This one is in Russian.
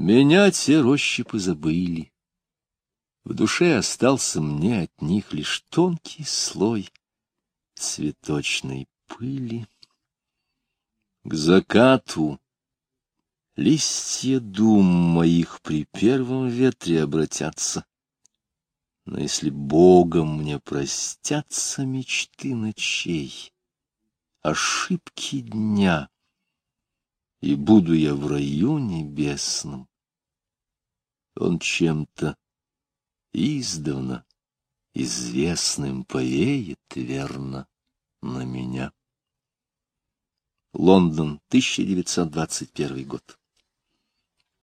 Меня те рощи позабыли. В душе остался мне от них лишь тонкий слой цветочной пыли. К закату листья дум моих при первом ветре обратятся. Но если Богом мне простятся мечты ночей, ошибки дня, и буду я в раю небесном, он чем-то издавна известным повеет верно на меня. Лондон, 1921 год.